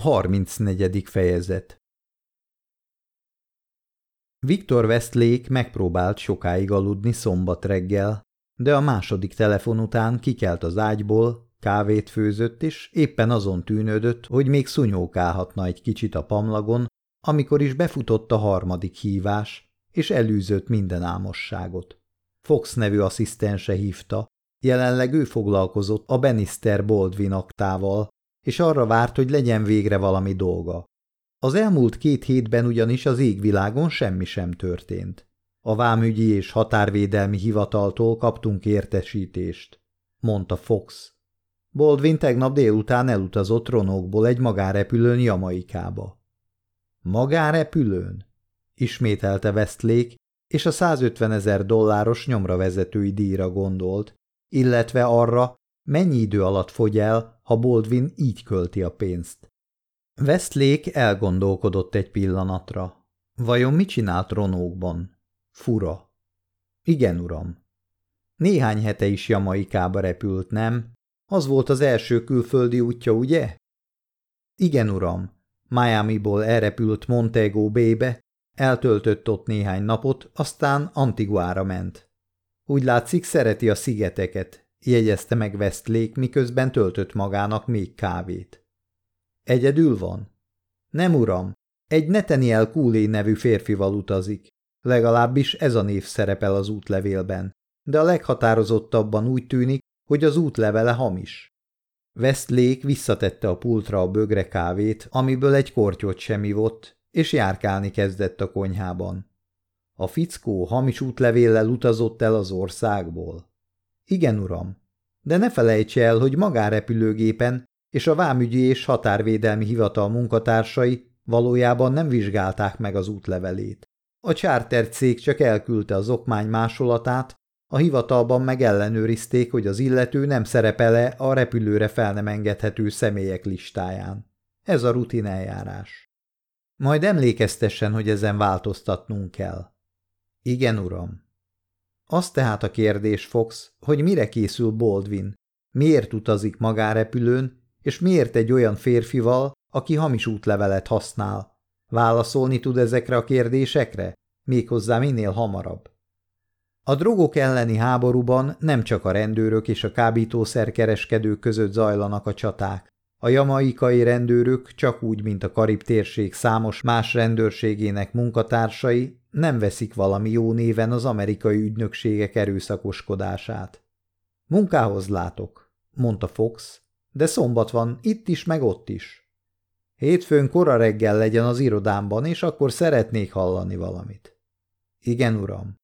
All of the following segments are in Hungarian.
34. fejezet Viktor Westlake megpróbált sokáig aludni szombat reggel, de a második telefon után kikelt az ágyból, kávét főzött, és éppen azon tűnődött, hogy még szunyókálhatna egy kicsit a pamlagon, amikor is befutott a harmadik hívás, és elűzött minden álmosságot. Fox nevű asszisztense hívta, jelenleg ő foglalkozott a Benister Baldwin aktával, és arra várt, hogy legyen végre valami dolga. Az elmúlt két hétben ugyanis az égvilágon semmi sem történt. A vámügyi és határvédelmi hivataltól kaptunk értesítést, mondta Fox. Baldwin tegnap délután elutazott Ronokból egy magárepülőn Jamaikába. Magárepülőn? Ismételte Westlake, és a 150 ezer dolláros nyomra vezetői díjra gondolt, illetve arra, mennyi idő alatt fogy el, ha Baldwin így költi a pénzt. Westlake elgondolkodott egy pillanatra. Vajon mit csinált Ronókban? Fura. Igen, uram. Néhány hete is Jamaikába repült, nem? Az volt az első külföldi útja, ugye? Igen, uram. Miami-ból elrepült Montego Bay-be, eltöltött ott néhány napot, aztán Antiguára ment. Úgy látszik, szereti a szigeteket, jegyezte meg Westlake, miközben töltött magának még kávét. Egyedül van? Nem, uram. Egy Netaniel Cooley nevű férfival utazik. Legalábbis ez a név szerepel az útlevélben, de a leghatározottabban úgy tűnik, hogy az útlevele hamis. Westlake visszatette a pultra a bögre kávét, amiből egy kortyot sem ivott, és járkálni kezdett a konyhában. A fickó hamis útlevéllel utazott el az országból. Igen, uram, de ne felejts el, hogy magárepülőgépen és a vámügyi és határvédelmi hivatal munkatársai valójában nem vizsgálták meg az útlevelét. A charter cég csak elküldte az okmány másolatát, a hivatalban meg ellenőrizték, hogy az illető nem szerepele a repülőre fel nem engedhető személyek listáján. Ez a rutin eljárás. Majd emlékeztessen, hogy ezen változtatnunk kell. Igen, uram. Az tehát a kérdés, Fox, hogy mire készül Baldwin, miért utazik magárepülőn, és miért egy olyan férfival, aki hamis útlevelet használ. Válaszolni tud ezekre a kérdésekre? Méghozzá minél hamarabb. A drogok elleni háborúban nem csak a rendőrök és a kábítószerkereskedők között zajlanak a csaták. A jamaikai rendőrök csak úgy, mint a Karib térség számos más rendőrségének munkatársai nem veszik valami jó néven az amerikai ügynökségek erőszakoskodását. Munkához látok, mondta Fox, de szombat van itt is, meg ott is. Hétfőn kora reggel legyen az irodámban, és akkor szeretnék hallani valamit. Igen, uram.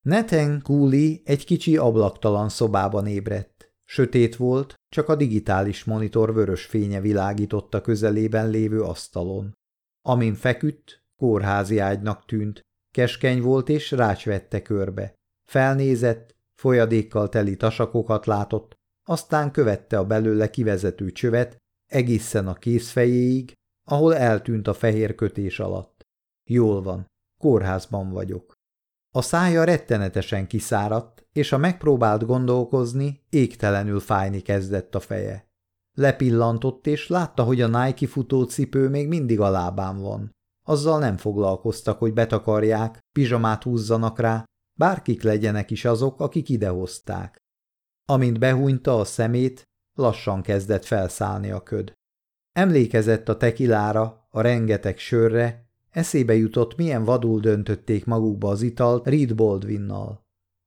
Nathan Cooley egy kicsi ablaktalan szobában ébredt. Sötét volt, csak a digitális monitor vörös fénye világította közelében lévő asztalon. Amin feküdt, kórházi ágynak tűnt, keskeny volt és rács vette körbe. Felnézett, folyadékkal teli tasakokat látott, aztán követte a belőle kivezető csövet egészen a kézfejéig, ahol eltűnt a fehér kötés alatt. Jól van, kórházban vagyok. A szája rettenetesen kiszáradt, és a megpróbált gondolkozni, égtelenül fájni kezdett a feje. Lepillantott, és látta, hogy a Nike futócipő még mindig a lábán van. Azzal nem foglalkoztak, hogy betakarják, pizsamát húzzanak rá, bárkik legyenek is azok, akik idehozták. Amint behúnyta a szemét, lassan kezdett felszállni a köd. Emlékezett a tekilára, a rengeteg sörre, eszébe jutott, milyen vadul döntötték magukba az italt Reed Baldwinnal.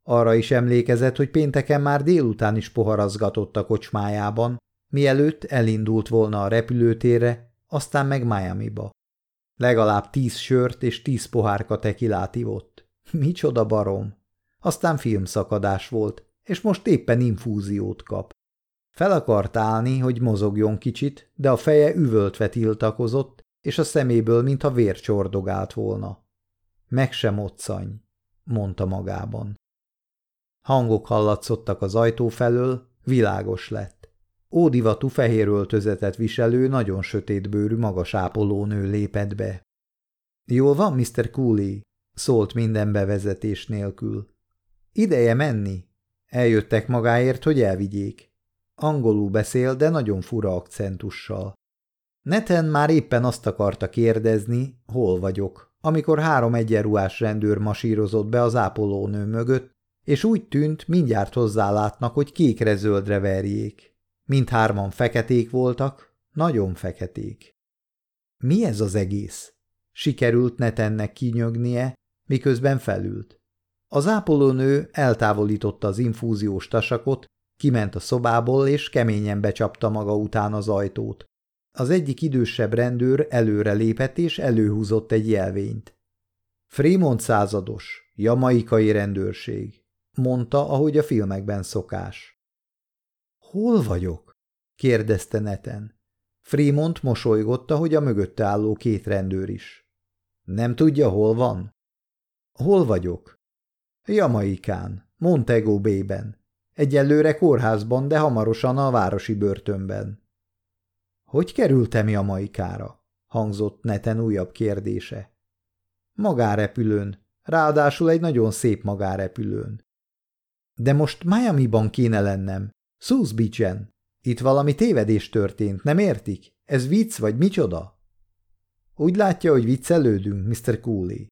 Arra is emlékezett, hogy pénteken már délután is poharazgatott a kocsmájában, mielőtt elindult volna a repülőtérre, aztán meg Miami-ba. Legalább tíz sört és tíz pohárka tekilát ivott. Micsoda barom! Aztán filmszakadás volt, és most éppen infúziót kap. Fel akart állni, hogy mozogjon kicsit, de a feje üvöltve tiltakozott, és a szeméből, mintha vér csordogált volna. Meg sem moccany, mondta magában. Hangok hallatszottak az ajtó felől, világos lett. Ódivatú fehér öltözetet viselő, nagyon sötétbőrű, magas ápolónő lépett be. Jól van, Mr. Cooley? szólt minden bevezetés nélkül. Ideje menni? Eljöttek magáért, hogy elvigyék. Angolul beszél, de nagyon fura akcentussal. Neten már éppen azt akarta kérdezni, hol vagyok, amikor három egyenruhás rendőr masírozott be az ápolónő mögött, és úgy tűnt, mindjárt hozzálátnak, hogy kékre-zöldre verjék. Mindhárman feketék voltak, nagyon feketék. Mi ez az egész? Sikerült Netennek kinyögnie, miközben felült. Az ápolónő eltávolította az infúziós tasakot, kiment a szobából, és keményen becsapta maga után az ajtót. Az egyik idősebb rendőr előre lépett, és előhúzott egy jelvényt. Fremont százados, jamaikai rendőrség, mondta, ahogy a filmekben szokás. Hol vagyok? kérdezte Neten. Fremont mosolygott, hogy a mögötte álló két rendőr is. Nem tudja, hol van? Hol vagyok? Jamaikán, Montego Bay-ben. Egyelőre kórházban, de hamarosan a városi börtönben. Hogy kerültem Jamaikára? hangzott Neten újabb kérdése. Magárepülőn, ráadásul egy nagyon szép magárepülőn. De most Miami-ban kéne lennem, Beach-en. Itt valami tévedés történt, nem értik? Ez vicc vagy micsoda? Úgy látja, hogy viccelődünk, Mr. Cooley.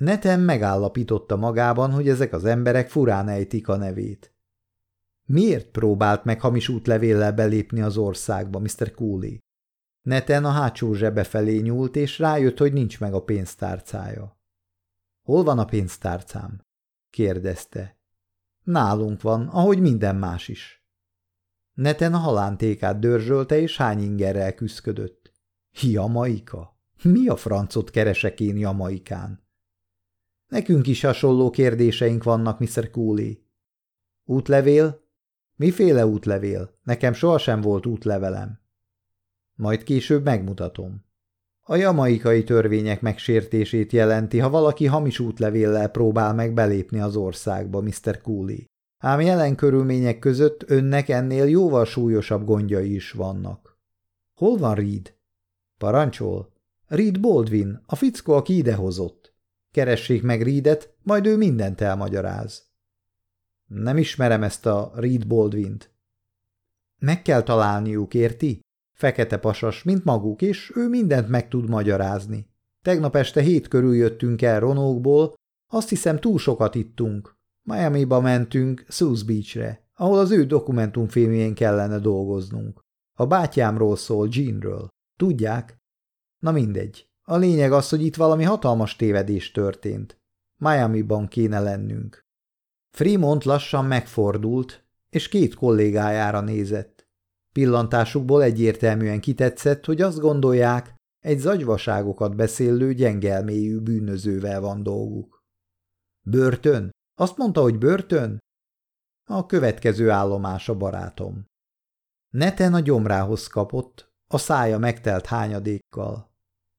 Neten megállapította magában, hogy ezek az emberek furán ejtik a nevét. Miért próbált meg hamis útlevéllel belépni az országba, Mr. Cooley? Neten a hátsó zsebe felé nyúlt, és rájött, hogy nincs meg a pénztárcája. Hol van a pénztárcám? kérdezte. Nálunk van, ahogy minden más is. Neten a halántékát dörzsölte, és hány ingerrel küszködött. Jamaika? Mi a francot keresek én Jamaikán? Nekünk is hasonló kérdéseink vannak, Mr. Cooley. Útlevél? Miféle útlevél? Nekem sohasem volt útlevelem. Majd később megmutatom. A jamaikai törvények megsértését jelenti, ha valaki hamis útlevéllel próbál meg belépni az országba, Mr. Cooley. Ám jelen körülmények között önnek ennél jóval súlyosabb gondjai is vannak. Hol van Reed? Parancsol. Reed Baldwin, a fickó, aki idehozott. Keressék meg Reedet, majd ő mindent elmagyaráz. Nem ismerem ezt a Reed Baldwint. Meg kell találniuk, érti? Fekete pasas, mint maguk, és ő mindent meg tud magyarázni. Tegnap este hét körül jöttünk el Ronókból, azt hiszem túl sokat ittunk. Miami-ba mentünk Sus Beachre, ahol az ő dokumentumfilmjén kellene dolgoznunk. A bátyámról szól, Jeanről. Tudják? Na mindegy. A lényeg az, hogy itt valami hatalmas tévedés történt. Miami-ban kéne lennünk. Fremont lassan megfordult, és két kollégájára nézett. Pillantásukból egyértelműen kitetszett, hogy azt gondolják, egy zagyvaságokat beszélő gyengelméjű bűnözővel van dolguk. Börtön? Azt mondta, hogy börtön? A következő állomás a barátom. Neten a gyomrához kapott, a szája megtelt hányadékkal.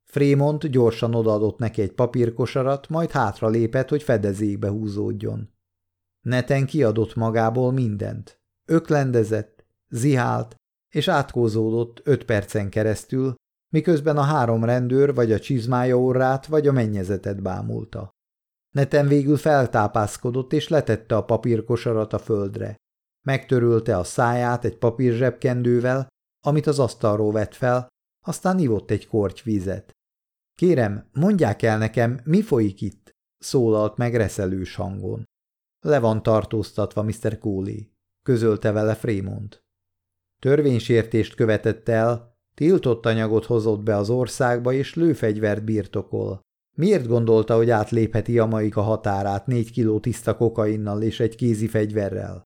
Frémont gyorsan odaadott neki egy papírkosarat, majd hátra lépett, hogy fedezékbe húzódjon. Neten kiadott magából mindent. Öklendezett, zihált, és átkózódott öt percen keresztül, miközben a három rendőr vagy a csizmája orrát, vagy a mennyezetet bámulta. Neten végül feltápászkodott, és letette a papírkosarat a földre. Megtörölte a száját egy papírzsebkendővel, amit az asztalról vett fel, aztán ivott egy korty vizet. Kérem, mondják el nekem, mi folyik itt? szólalt meg reszelős hangon. Le van tartóztatva Mr. Cooley, közölte vele Fremont. Törvénysértést követett el, tiltott anyagot hozott be az országba és lőfegyvert birtokol. Miért gondolta, hogy átlépheti a maik a határát négy kiló tiszta kokainnal és egy kézi fegyverrel?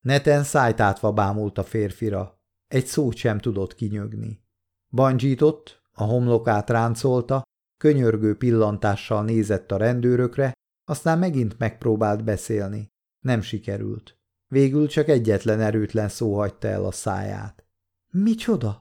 Neten szájtátva bámult a férfira. Egy szót sem tudott kinyögni. Bandzsított, a homlokát ráncolta, könyörgő pillantással nézett a rendőrökre, aztán megint megpróbált beszélni. Nem sikerült. Végül csak egyetlen erőtlen szó hagyta el a száját. Micsoda?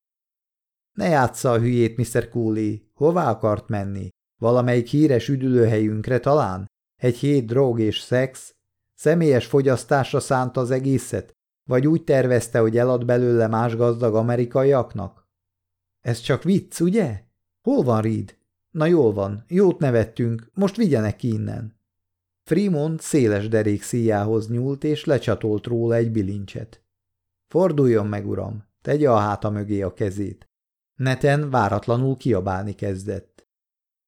Ne játsza a hülyét, Mr. Cooley. Hová akart menni? Valamelyik híres üdülőhelyünkre talán? Egy hét drog és szex? Személyes fogyasztásra szánta az egészet? Vagy úgy tervezte, hogy elad belőle más gazdag amerikaiaknak? Ez csak vicc, ugye? Hol van Reed? Na jól van, jót nevettünk, most vigyenek ki innen. Fremont széles derék szíjához nyúlt, és lecsatolt róla egy bilincset. Forduljon meg, uram, tegye a háta mögé a kezét. Neten váratlanul kiabálni kezdett.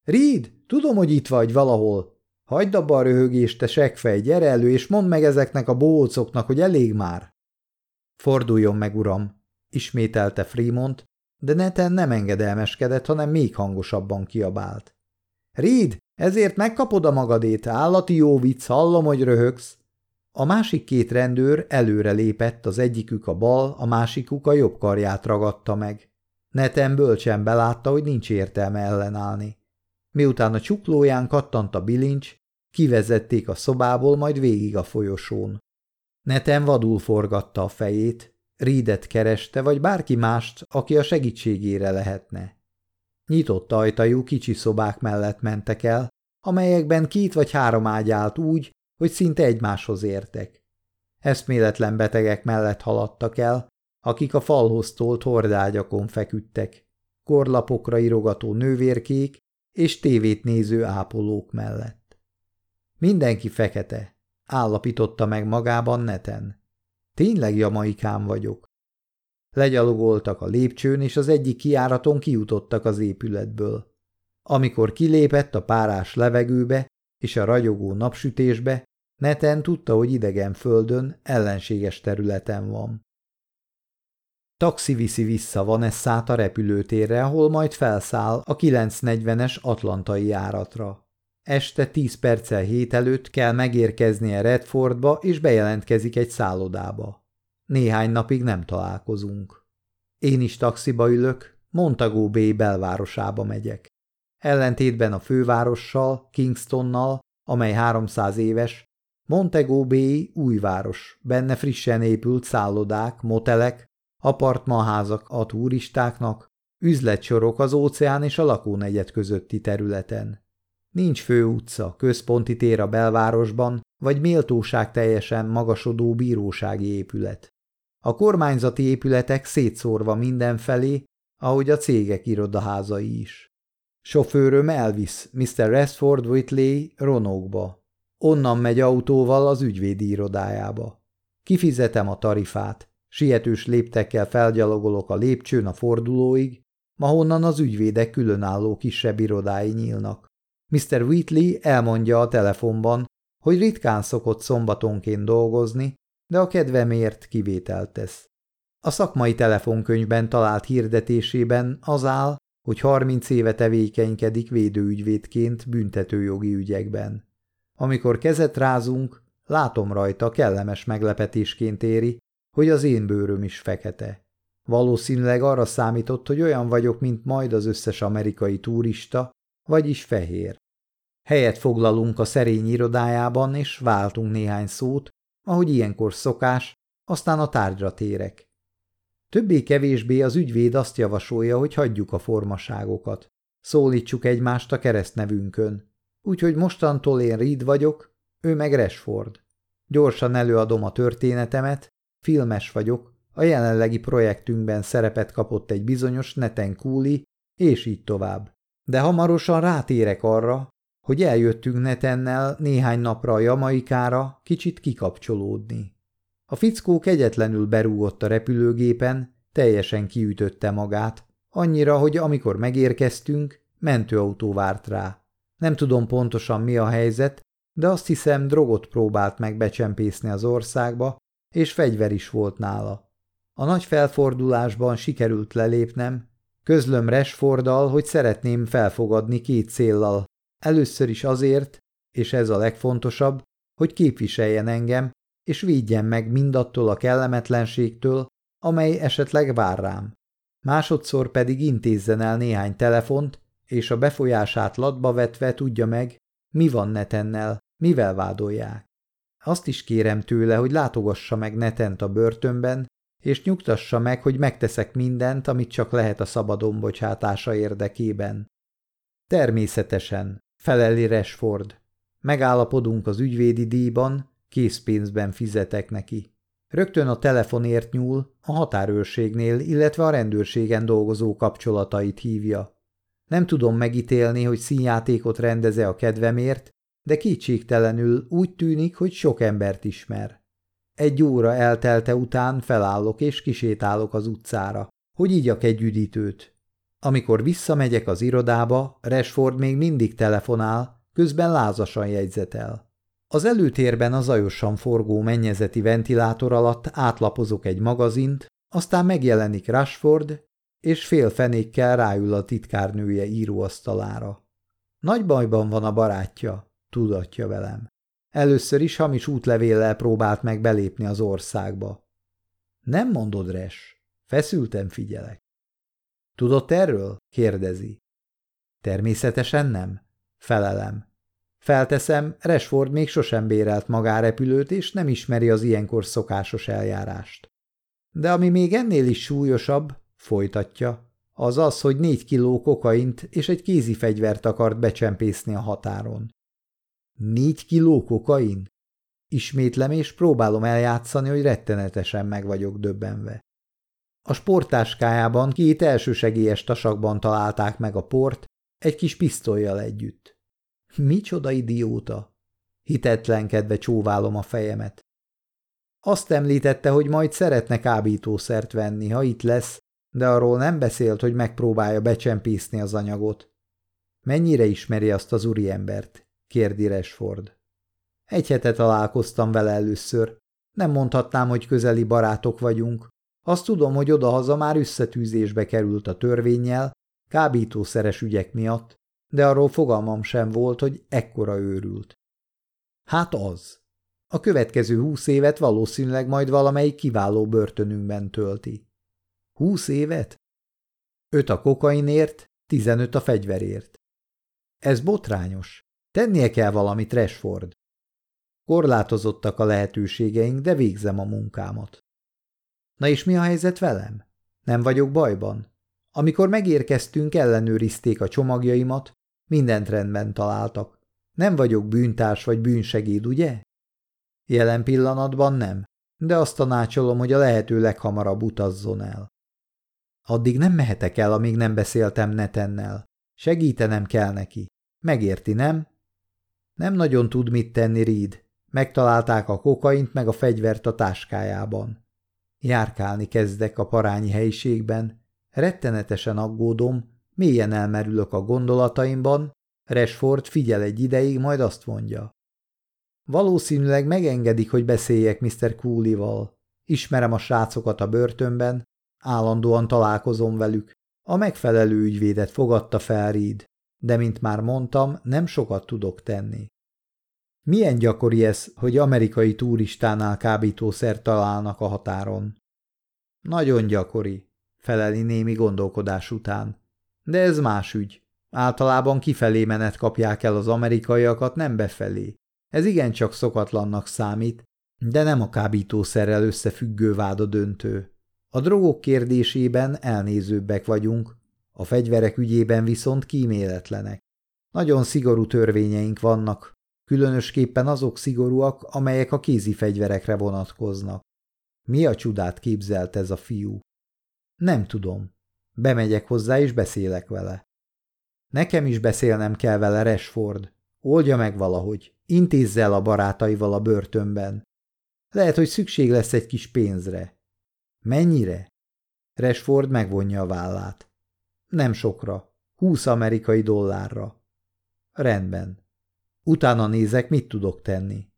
Reed, tudom, hogy itt vagy valahol. Hagyd abba a röhögést, te segfej, gyere elő, és mondd meg ezeknek a bócoknak, hogy elég már. Forduljon meg, uram, ismételte Fremont, de Neten nem engedelmeskedett, hanem még hangosabban kiabált. Reed, ezért megkapod a magadét, állati jó vicc, hallom, hogy röhögsz. A másik két rendőr előre lépett, az egyikük a bal, a másikuk a jobb karját ragadta meg. Neten bölcsen belátta, hogy nincs értelme ellenállni. Miután a csuklóján kattant a bilincs, kivezették a szobából, majd végig a folyosón. Neten vadul forgatta a fejét, Rídet kereste, vagy bárki mást, aki a segítségére lehetne. Nyitott ajtajú kicsi szobák mellett mentek el, amelyekben két vagy három ágy állt úgy, hogy szinte egymáshoz értek. Eszméletlen betegek mellett haladtak el, akik a falhoz tolt hordágyakon feküdtek, korlapokra irogató nővérkék és tévét néző ápolók mellett. Mindenki fekete, állapította meg magában neten. Tényleg jamaikám vagyok. Legyalogoltak a lépcsőn, és az egyik kiáraton kijutottak az épületből. Amikor kilépett a párás levegőbe és a ragyogó napsütésbe, Neten tudta, hogy idegen földön, ellenséges területen van. Taxi viszi vissza Vanessát a repülőtérre, ahol majd felszáll a 940-es atlantai járatra. Este 10 perccel hét előtt kell megérkeznie Redfordba, és bejelentkezik egy szállodába. Néhány napig nem találkozunk. Én is taxiba ülök, Montago Bay belvárosába megyek. Ellentétben a fővárossal, Kingstonnal, amely 300 éves, Montego Bay új város, benne frissen épült szállodák, motelek, apartmanházak a turistáknak, üzletsorok az óceán és a lakónegyed közötti területen. Nincs főutca, központi tér a belvárosban, vagy méltóság teljesen magasodó bírósági épület. A kormányzati épületek szétszórva mindenfelé, ahogy a cégek irodaházai is. Sofőröm elvisz Mr. Rashford Whitley Ronókba. Onnan megy autóval az ügyvédi irodájába. Kifizetem a tarifát, sietős léptekkel felgyalogolok a lépcsőn a fordulóig, ahonnan az ügyvédek különálló kisebb irodái nyílnak. Mr. Wheatley elmondja a telefonban, hogy ritkán szokott szombatonként dolgozni, de a kedvemért kivételt tesz. A szakmai telefonkönyvben talált hirdetésében az áll, hogy 30 éve tevékenykedik védőügyvédként büntetőjogi ügyekben. Amikor kezet rázunk, látom rajta, kellemes meglepetésként éri, hogy az én bőröm is fekete. Valószínűleg arra számított, hogy olyan vagyok, mint majd az összes amerikai turista, vagyis fehér. Helyet foglalunk a szerény irodájában, és váltunk néhány szót, ahogy ilyenkor szokás, aztán a tárgyra térek. Többé-kevésbé az ügyvéd azt javasolja, hogy hagyjuk a formaságokat. Szólítsuk egymást a keresztnevünkön. Úgyhogy mostantól én Reed vagyok, ő meg Rashford. Gyorsan előadom a történetemet, filmes vagyok, a jelenlegi projektünkben szerepet kapott egy bizonyos Neten Cooley, és így tovább. De hamarosan rátérek arra, hogy eljöttünk Netennel néhány napra a Jamaikára kicsit kikapcsolódni. A fickó kegyetlenül berúgott a repülőgépen, teljesen kiütötte magát, annyira, hogy amikor megérkeztünk, mentőautó várt rá. Nem tudom pontosan mi a helyzet, de azt hiszem drogot próbált meg becsempészni az országba, és fegyver is volt nála. A nagy felfordulásban sikerült lelépnem, közlöm Resforddal, hogy szeretném felfogadni két céllal. Először is azért, és ez a legfontosabb, hogy képviseljen engem, és védjen meg mindattól a kellemetlenségtől, amely esetleg vár rám. Másodszor pedig intézzen el néhány telefont, és a befolyását latba vetve tudja meg, mi van Netennel, mivel vádolják. Azt is kérem tőle, hogy látogassa meg Netent a börtönben, és nyugtassa meg, hogy megteszek mindent, amit csak lehet a szabadon bocsátása érdekében. Természetesen, feleli Resford. Megállapodunk az ügyvédi díjban, készpénzben fizetek neki. Rögtön a telefonért nyúl, a határőrségnél, illetve a rendőrségen dolgozó kapcsolatait hívja. Nem tudom megítélni, hogy színjátékot rendeze a kedvemért, de kétségtelenül úgy tűnik, hogy sok embert ismer. Egy óra eltelte után felállok és kisétálok az utcára, hogy igyak egy üdítőt. Amikor visszamegyek az irodába, Rashford még mindig telefonál, közben lázasan jegyzetel. Az előtérben a zajosan forgó mennyezeti ventilátor alatt átlapozok egy magazint, aztán megjelenik Rashford, és fél fenékkel ráül a titkárnője íróasztalára. Nagy bajban van a barátja, tudatja velem. Először is hamis útlevéllel próbált meg belépni az országba. Nem mondod, Res? Feszülten figyelek. Tudott erről? kérdezi. Természetesen nem. Felelem. Felteszem, Resford még sosem bérelt magárepülőt, és nem ismeri az ilyenkor szokásos eljárást. De ami még ennél is súlyosabb, folytatja, az az, hogy négy kiló kokaint és egy kézi fegyvert akart becsempészni a határon. Négy kiló kokain? Ismétlem és próbálom eljátszani, hogy rettenetesen meg vagyok döbbenve. A sportáskájában két elsősegélyes tasakban találták meg a port, egy kis pisztolyjal együtt. Micsoda idióta! Hitetlenkedve csóválom a fejemet. Azt említette, hogy majd szeretne kábítószert venni, ha itt lesz, de arról nem beszélt, hogy megpróbálja becsempészni az anyagot. Mennyire ismeri azt az úriembert? Kérdi Resford. Egy hete találkoztam vele először. Nem mondhatnám, hogy közeli barátok vagyunk. Azt tudom, hogy odahaza már összetűzésbe került a törvényel, kábítószeres ügyek miatt, de arról fogalmam sem volt, hogy ekkora őrült. Hát az. A következő húsz évet valószínűleg majd valamelyik kiváló börtönünkben tölti. Húsz évet? Öt a kokainért, tizenöt a fegyverért. Ez botrányos. Tennie kell valamit, Rashford. Korlátozottak a lehetőségeink, de végzem a munkámat. Na és mi a helyzet velem? Nem vagyok bajban? Amikor megérkeztünk, ellenőrizték a csomagjaimat, mindent rendben találtak. Nem vagyok bűntárs vagy bűnsegéd, ugye? Jelen pillanatban nem, de azt tanácsolom, hogy a lehető leghamarabb utazzon el. Addig nem mehetek el, amíg nem beszéltem Netennel. Segítenem kell neki. Megérti, nem? Nem nagyon tud mit tenni Reed. Megtalálták a kokaint meg a fegyvert a táskájában. Járkálni kezdek a parányi helyiségben. Rettenetesen aggódom, mélyen elmerülök a gondolataimban, Rashford figyel egy ideig, majd azt mondja. Valószínűleg megengedik, hogy beszéljek Mr. Cooley-val. Ismerem a srácokat a börtönben, állandóan találkozom velük. A megfelelő ügyvédet fogadta fel Reed, de mint már mondtam, nem sokat tudok tenni. Milyen gyakori ez, hogy amerikai turistánál kábítószer találnak a határon? Nagyon gyakori, feleli némi gondolkodás után. De ez más ügy. Általában kifelé menet kapják el az amerikaiakat, nem befelé. Ez igencsak szokatlannak számít, de nem a kábítószerrel összefüggő váda döntő. A drogok kérdésében elnézőbbek vagyunk, a fegyverek ügyében viszont kíméletlenek. Nagyon szigorú törvényeink vannak, különösképpen azok szigorúak, amelyek a kézi fegyverekre vonatkoznak. Mi a csodát képzelt ez a fiú? Nem tudom. Bemegyek hozzá és beszélek vele. Nekem is beszélnem kell vele, Resford. Oldja meg valahogy. Intézze el a barátaival a börtönben. Lehet, hogy szükség lesz egy kis pénzre. Mennyire? Resford megvonja a vállát. Nem sokra. Húsz amerikai dollárra. Rendben. Utána nézek, mit tudok tenni.